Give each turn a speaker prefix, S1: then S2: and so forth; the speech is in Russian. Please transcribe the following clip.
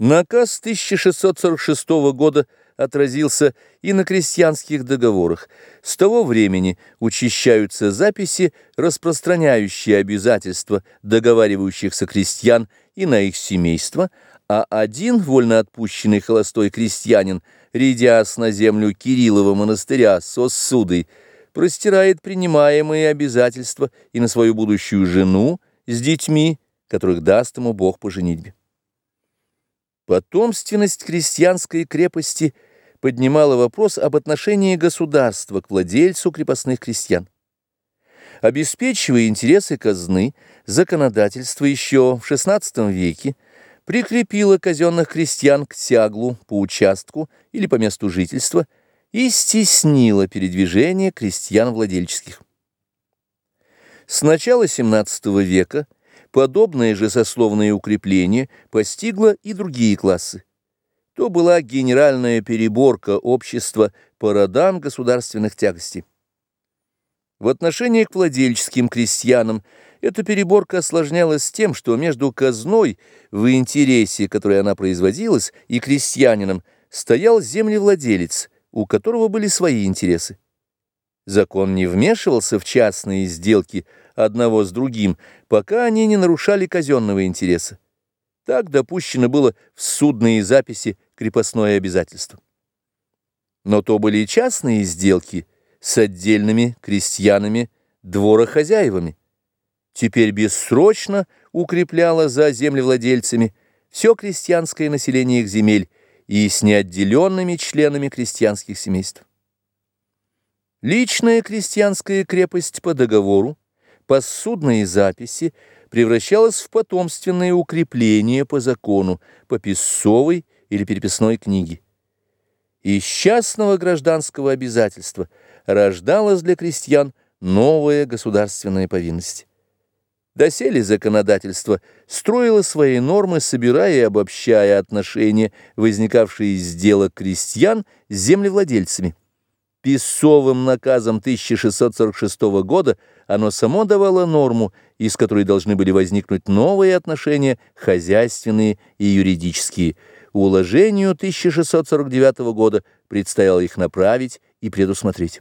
S1: Наказ 1646 года отразился и на крестьянских договорах. С того времени учащаются записи, распространяющие обязательства договаривающихся крестьян и на их семейства, а один вольноотпущенный холостой крестьянин, рядясь на землю Кириллова монастыря со ссудой, простирает принимаемые обязательства и на свою будущую жену с детьми, которых даст ему Бог по женитьбе. Потомственность крестьянской крепости поднимала вопрос об отношении государства к владельцу крепостных крестьян. Обеспечивая интересы казны, законодательство еще в XVI веке прикрепило казенных крестьян к тяглу по участку или по месту жительства и стеснило передвижение крестьян владельческих. С начала XVII века Подобное же сословное укрепление постигло и другие классы. То была генеральная переборка общества по родам государственных тягостей. В отношении к владельческим крестьянам эта переборка осложнялась тем, что между казной, в интересе, который она производилась, и крестьянином стоял землевладелец, у которого были свои интересы. Закон не вмешивался в частные сделки одного с другим, пока они не нарушали казенного интереса. Так допущено было в судные записи крепостное обязательство. Но то были частные сделки с отдельными крестьянами, дворохозяевами. Теперь бессрочно укрепляло за землевладельцами все крестьянское население их земель и с неотделенными членами крестьянских семейств. Личная крестьянская крепость по договору, посудные записи превращалась в потомственное укрепление по закону, по писовой или переписной книге. Из частного гражданского обязательства рождалась для крестьян новая государственная повинность. Доселе законодательство строило свои нормы, собирая и обобщая отношения, возникавшие из сделок крестьян с землевладельцами. Писовым наказом 1646 года оно само давало норму, из которой должны были возникнуть новые отношения, хозяйственные и юридические. Уложению 1649 года предстояло их направить и предусмотреть.